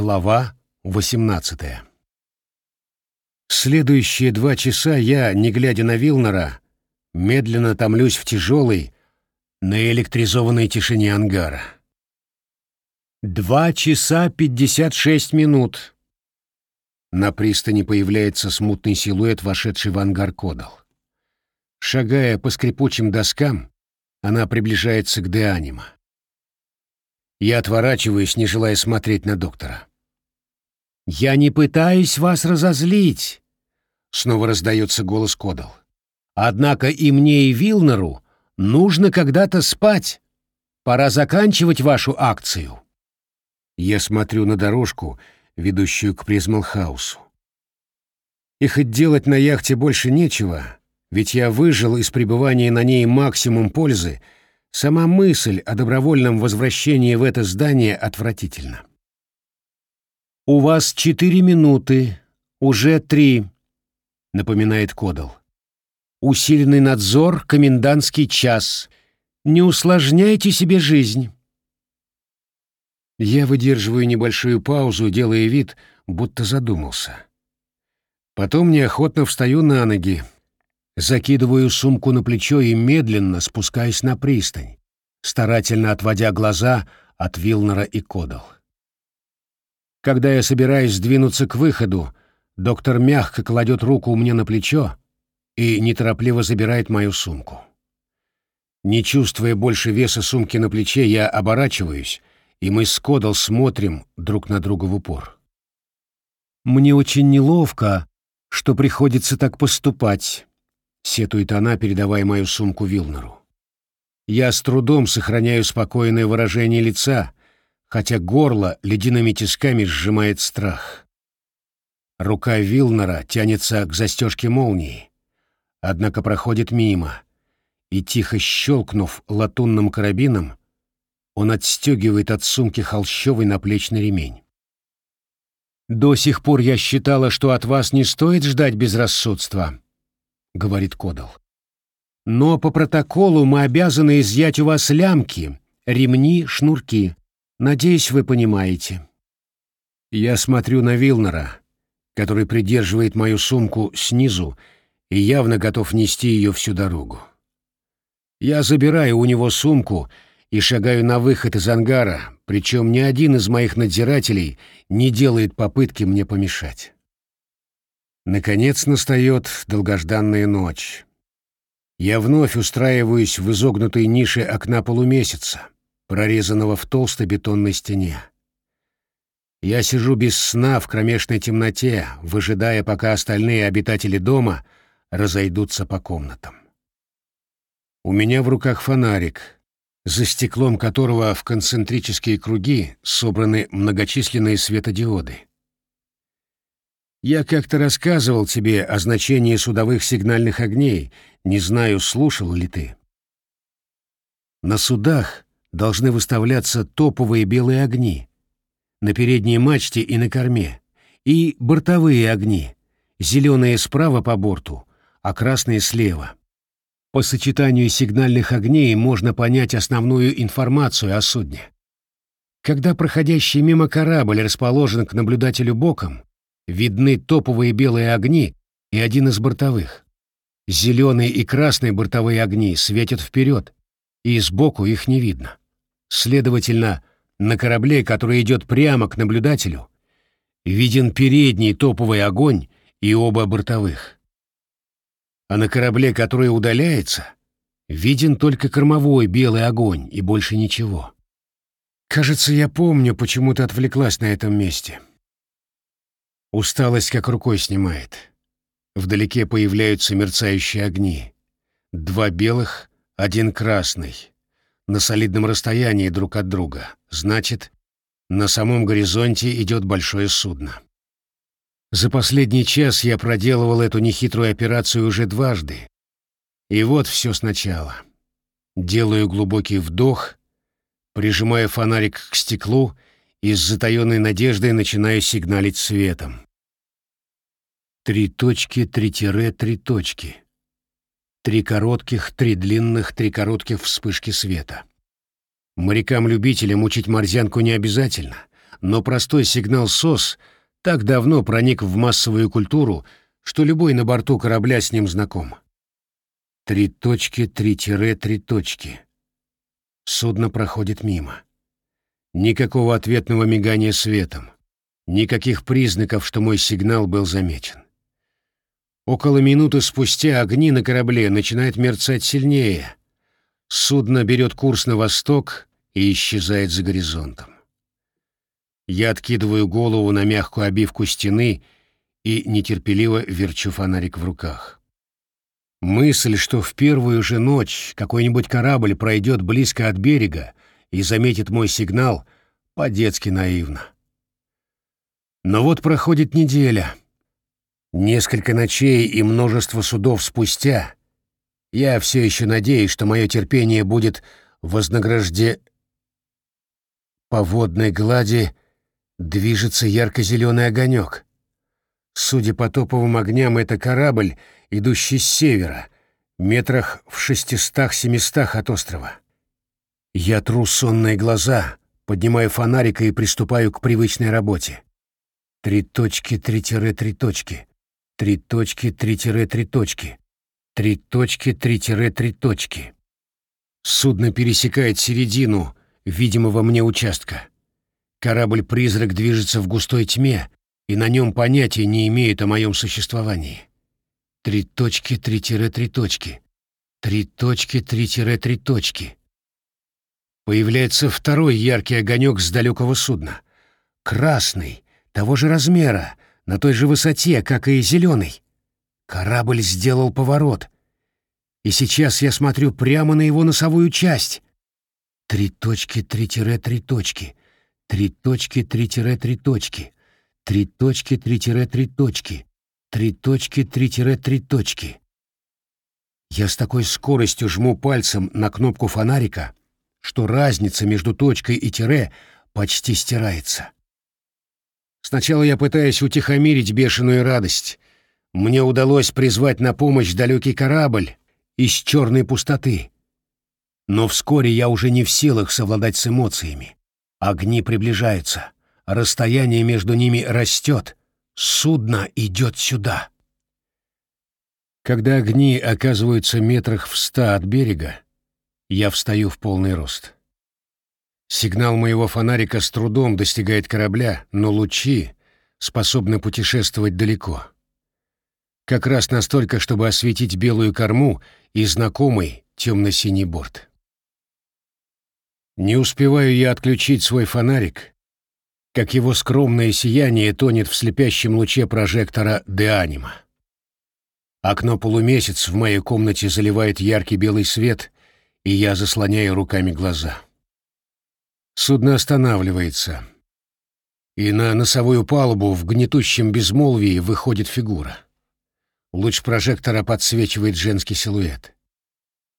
Глава 18 Следующие два часа я, не глядя на Вилнера, медленно томлюсь в тяжелой, наэлектризованной тишине ангара. Два часа пятьдесят шесть минут. На пристани появляется смутный силуэт, вошедший в ангар Кодал. Шагая по скрипучим доскам, она приближается к Деанима. Я отворачиваюсь, не желая смотреть на доктора. «Я не пытаюсь вас разозлить», — снова раздается голос Кодал. «Однако и мне, и Вилнеру нужно когда-то спать. Пора заканчивать вашу акцию». Я смотрю на дорожку, ведущую к Призмалхаусу. И хоть делать на яхте больше нечего, ведь я выжил из пребывания на ней максимум пользы, сама мысль о добровольном возвращении в это здание отвратительна. «У вас четыре минуты, уже три», — напоминает Кодал. «Усиленный надзор, комендантский час. Не усложняйте себе жизнь». Я выдерживаю небольшую паузу, делая вид, будто задумался. Потом неохотно встаю на ноги, Закидываю сумку на плечо и медленно спускаюсь на пристань, старательно отводя глаза от Вилнера и Кодал. Когда я собираюсь сдвинуться к выходу, доктор мягко кладет руку мне на плечо и неторопливо забирает мою сумку. Не чувствуя больше веса сумки на плече, я оборачиваюсь, и мы с Кодал смотрим друг на друга в упор. «Мне очень неловко, что приходится так поступать», — сетует она, передавая мою сумку Вилнеру. Я с трудом сохраняю спокойное выражение лица, хотя горло ледяными тисками сжимает страх. Рука Вилнера тянется к застежке молнии, однако проходит мимо, и, тихо щелкнув латунным карабином, он отстегивает от сумки холщовый наплечный ремень. «До сих пор я считала, что от вас не стоит ждать безрассудства», — говорит Кодал. «Но по протоколу мы обязаны изъять у вас лямки, ремни, шнурки. Надеюсь, вы понимаете». Я смотрю на Вилнера, который придерживает мою сумку снизу и явно готов нести ее всю дорогу. Я забираю у него сумку и шагаю на выход из ангара, причем ни один из моих надзирателей не делает попытки мне помешать. Наконец настает долгожданная ночь. Я вновь устраиваюсь в изогнутой нише окна полумесяца, прорезанного в толстой бетонной стене. Я сижу без сна в кромешной темноте, выжидая, пока остальные обитатели дома разойдутся по комнатам. У меня в руках фонарик, за стеклом которого в концентрические круги собраны многочисленные светодиоды. Я как-то рассказывал тебе о значении судовых сигнальных огней, не знаю, слушал ли ты. На судах должны выставляться топовые белые огни, на передней мачте и на корме, и бортовые огни, зеленые справа по борту, а красные слева. По сочетанию сигнальных огней можно понять основную информацию о судне. Когда проходящий мимо корабль расположен к наблюдателю боком, видны топовые белые огни и один из бортовых. Зеленые и красные бортовые огни светят вперед, и сбоку их не видно. Следовательно, на корабле, который идет прямо к наблюдателю, виден передний топовый огонь и оба бортовых. А на корабле, который удаляется, виден только кормовой белый огонь и больше ничего. Кажется, я помню, почему ты отвлеклась на этом месте. Усталость как рукой снимает. Вдалеке появляются мерцающие огни. Два белых, один красный. На солидном расстоянии друг от друга. Значит, на самом горизонте идет большое судно. За последний час я проделывал эту нехитрую операцию уже дважды. И вот все сначала. Делаю глубокий вдох, прижимаю фонарик к стеклу и с затаенной надеждой начинаю сигналить светом. Три точки, три тире, три точки. Три коротких, три длинных, три коротких вспышки света. Морякам-любителям учить морзянку не обязательно, но простой сигнал СОС так давно проник в массовую культуру, что любой на борту корабля с ним знаком. Три точки, три тире, три точки. Судно проходит мимо. Никакого ответного мигания светом. Никаких признаков, что мой сигнал был замечен. Около минуты спустя огни на корабле начинают мерцать сильнее. Судно берет курс на восток и исчезает за горизонтом. Я откидываю голову на мягкую обивку стены и нетерпеливо верчу фонарик в руках. Мысль, что в первую же ночь какой-нибудь корабль пройдет близко от берега и заметит мой сигнал, по-детски наивна. Но вот проходит неделя. Несколько ночей и множество судов спустя я все еще надеюсь, что мое терпение будет вознагражде... По водной глади движется ярко-зеленый огонек. Судя по топовым огням, это корабль, идущий с севера, метрах в шестистах-семистах от острова. Я тру сонные глаза, поднимаю фонарик и приступаю к привычной работе. Три точки, три тире, три точки. Три точки, три тире, три точки. Три точки, три тире, три точки. Судно пересекает середину видимого мне участка. Корабль-призрак движется в густой тьме, и на нем понятия не имеет о моем существовании. Три точки, три тире, три точки. Три точки, три тире, три точки. Появляется второй яркий огонек с далекого судна. Красный, того же размера, на той же высоте, как и зеленый. Корабль сделал поворот. И сейчас я смотрю прямо на его носовую часть. Три точки, три тире, три точки. Три точки, три тире, три точки. Три точки, три тире, три точки. Три точки, три тире, три точки. Я с такой скоростью жму пальцем на кнопку фонарика, что разница между точкой и тире почти стирается. Сначала я пытаюсь утихомирить бешеную радость. Мне удалось призвать на помощь далекий корабль из черной пустоты. Но вскоре я уже не в силах совладать с эмоциями. Огни приближаются, расстояние между ними растет, судно идет сюда. Когда огни оказываются метрах в ста от берега, я встаю в полный рост. Сигнал моего фонарика с трудом достигает корабля, но лучи способны путешествовать далеко. Как раз настолько, чтобы осветить белую корму и знакомый темно-синий борт. Не успеваю я отключить свой фонарик, как его скромное сияние тонет в слепящем луче прожектора Деанима. Окно полумесяц в моей комнате заливает яркий белый свет, и я заслоняю руками глаза. Судно останавливается, и на носовую палубу в гнетущем безмолвии выходит фигура. Луч прожектора подсвечивает женский силуэт.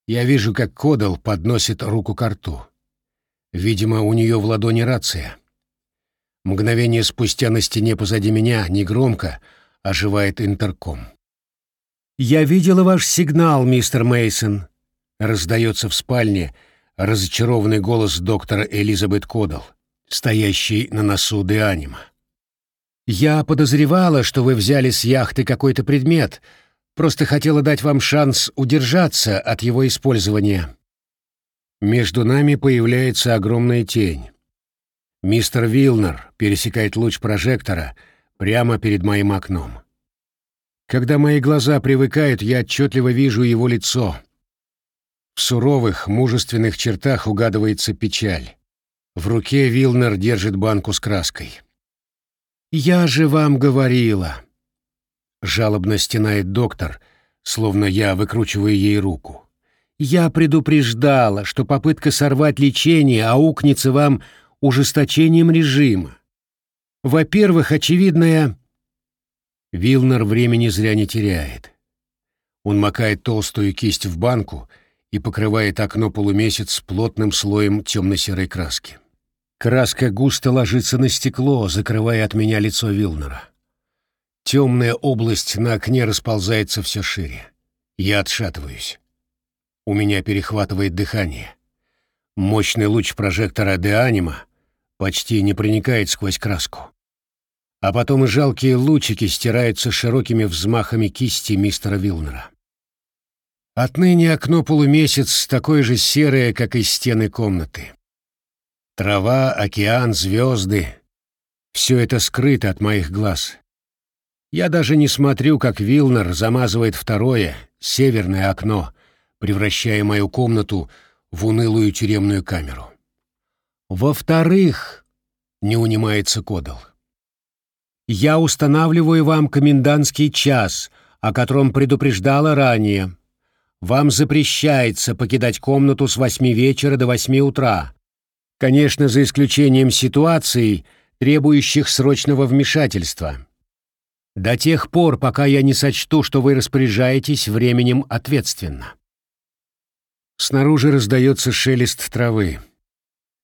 Я вижу, как Кодал подносит руку к рту. Видимо, у нее в ладони рация. Мгновение спустя на стене позади меня негромко оживает интерком. «Я видела ваш сигнал, мистер Мейсон, раздается в спальне, разочарованный голос доктора Элизабет Кодал, стоящий на носу Деанима. «Я подозревала, что вы взяли с яхты какой-то предмет, просто хотела дать вам шанс удержаться от его использования». Между нами появляется огромная тень. Мистер Вилнер пересекает луч прожектора прямо перед моим окном. Когда мои глаза привыкают, я отчетливо вижу его лицо — в суровых, мужественных чертах угадывается печаль. В руке Вилнер держит банку с краской. «Я же вам говорила!» Жалобно стенает доктор, словно я выкручиваю ей руку. «Я предупреждала, что попытка сорвать лечение аукнется вам ужесточением режима. Во-первых, очевидное...» Вилнер времени зря не теряет. Он макает толстую кисть в банку — и покрывает окно полумесяц плотным слоем темно-серой краски. Краска густо ложится на стекло, закрывая от меня лицо Вилнера. Темная область на окне расползается все шире. Я отшатываюсь. У меня перехватывает дыхание. Мощный луч прожектора Деанима почти не проникает сквозь краску. А потом и жалкие лучики стираются широкими взмахами кисти мистера Вилнера. Отныне окно полумесяц такое же серое, как и стены комнаты. Трава, океан, звезды — все это скрыто от моих глаз. Я даже не смотрю, как Вилнер замазывает второе, северное окно, превращая мою комнату в унылую тюремную камеру. Во-вторых, не унимается Кодал, я устанавливаю вам комендантский час, о котором предупреждала ранее. Вам запрещается покидать комнату с восьми вечера до восьми утра. Конечно, за исключением ситуаций, требующих срочного вмешательства. До тех пор, пока я не сочту, что вы распоряжаетесь временем ответственно. Снаружи раздается шелест травы.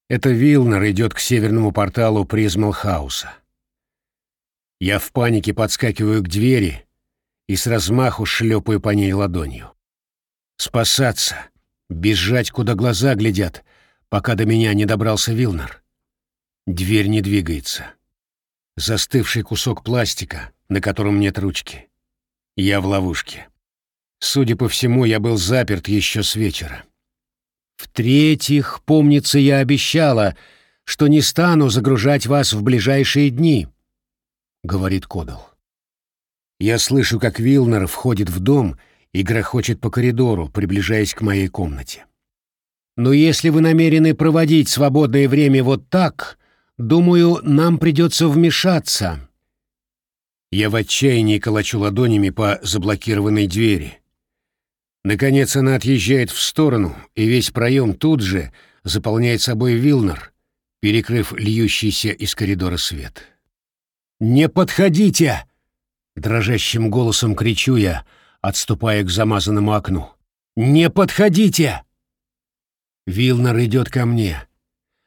Это Вилнер идет к северному порталу Призмалхауса. Я в панике подскакиваю к двери и с размаху шлепаю по ней ладонью. Спасаться, бежать, куда глаза глядят, пока до меня не добрался Вилнер. Дверь не двигается. Застывший кусок пластика, на котором нет ручки. Я в ловушке. Судя по всему, я был заперт еще с вечера. В-третьих, помнится, я обещала, что не стану загружать вас в ближайшие дни, — говорит Кодал. Я слышу, как Вилнер входит в дом и грохочет по коридору, приближаясь к моей комнате. Но если вы намерены проводить свободное время вот так, думаю, нам придется вмешаться. Я в отчаянии колочу ладонями по заблокированной двери. Наконец она отъезжает в сторону, и весь проем тут же заполняет собой Вилнер, перекрыв льющийся из коридора свет. «Не подходите!» — дрожащим голосом кричу я — отступая к замазанному окну. «Не подходите!» Вилнер идет ко мне,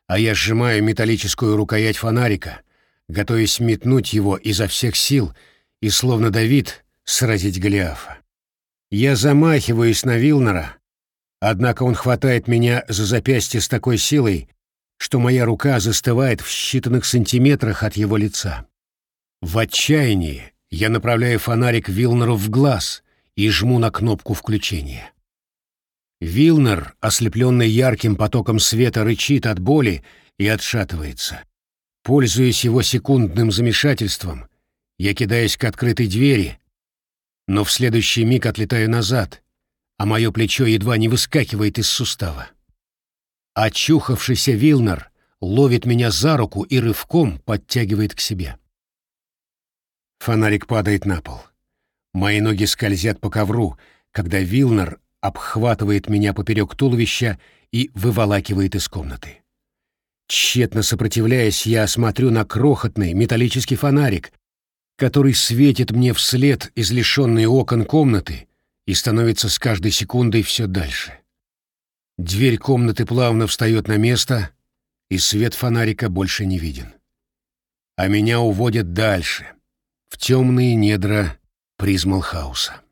а я сжимаю металлическую рукоять фонарика, готовясь метнуть его изо всех сил и, словно Давид, сразить Голиафа. Я замахиваюсь на Вилнера, однако он хватает меня за запястье с такой силой, что моя рука застывает в считанных сантиметрах от его лица. В отчаянии я направляю фонарик Вилнеру в глаз, и жму на кнопку включения. Вилнер, ослепленный ярким потоком света, рычит от боли и отшатывается. Пользуясь его секундным замешательством, я кидаюсь к открытой двери, но в следующий миг отлетаю назад, а мое плечо едва не выскакивает из сустава. Очухавшийся Вилнер ловит меня за руку и рывком подтягивает к себе. Фонарик падает на пол. Мои ноги скользят по ковру, когда Вилнер обхватывает меня поперек туловища и выволакивает из комнаты. Тщетно сопротивляясь, я смотрю на крохотный металлический фонарик, который светит мне вслед из лишенной окон комнаты и становится с каждой секундой все дальше. Дверь комнаты плавно встает на место, и свет фонарика больше не виден. А меня уводят дальше, в темные недра Призмалхауса.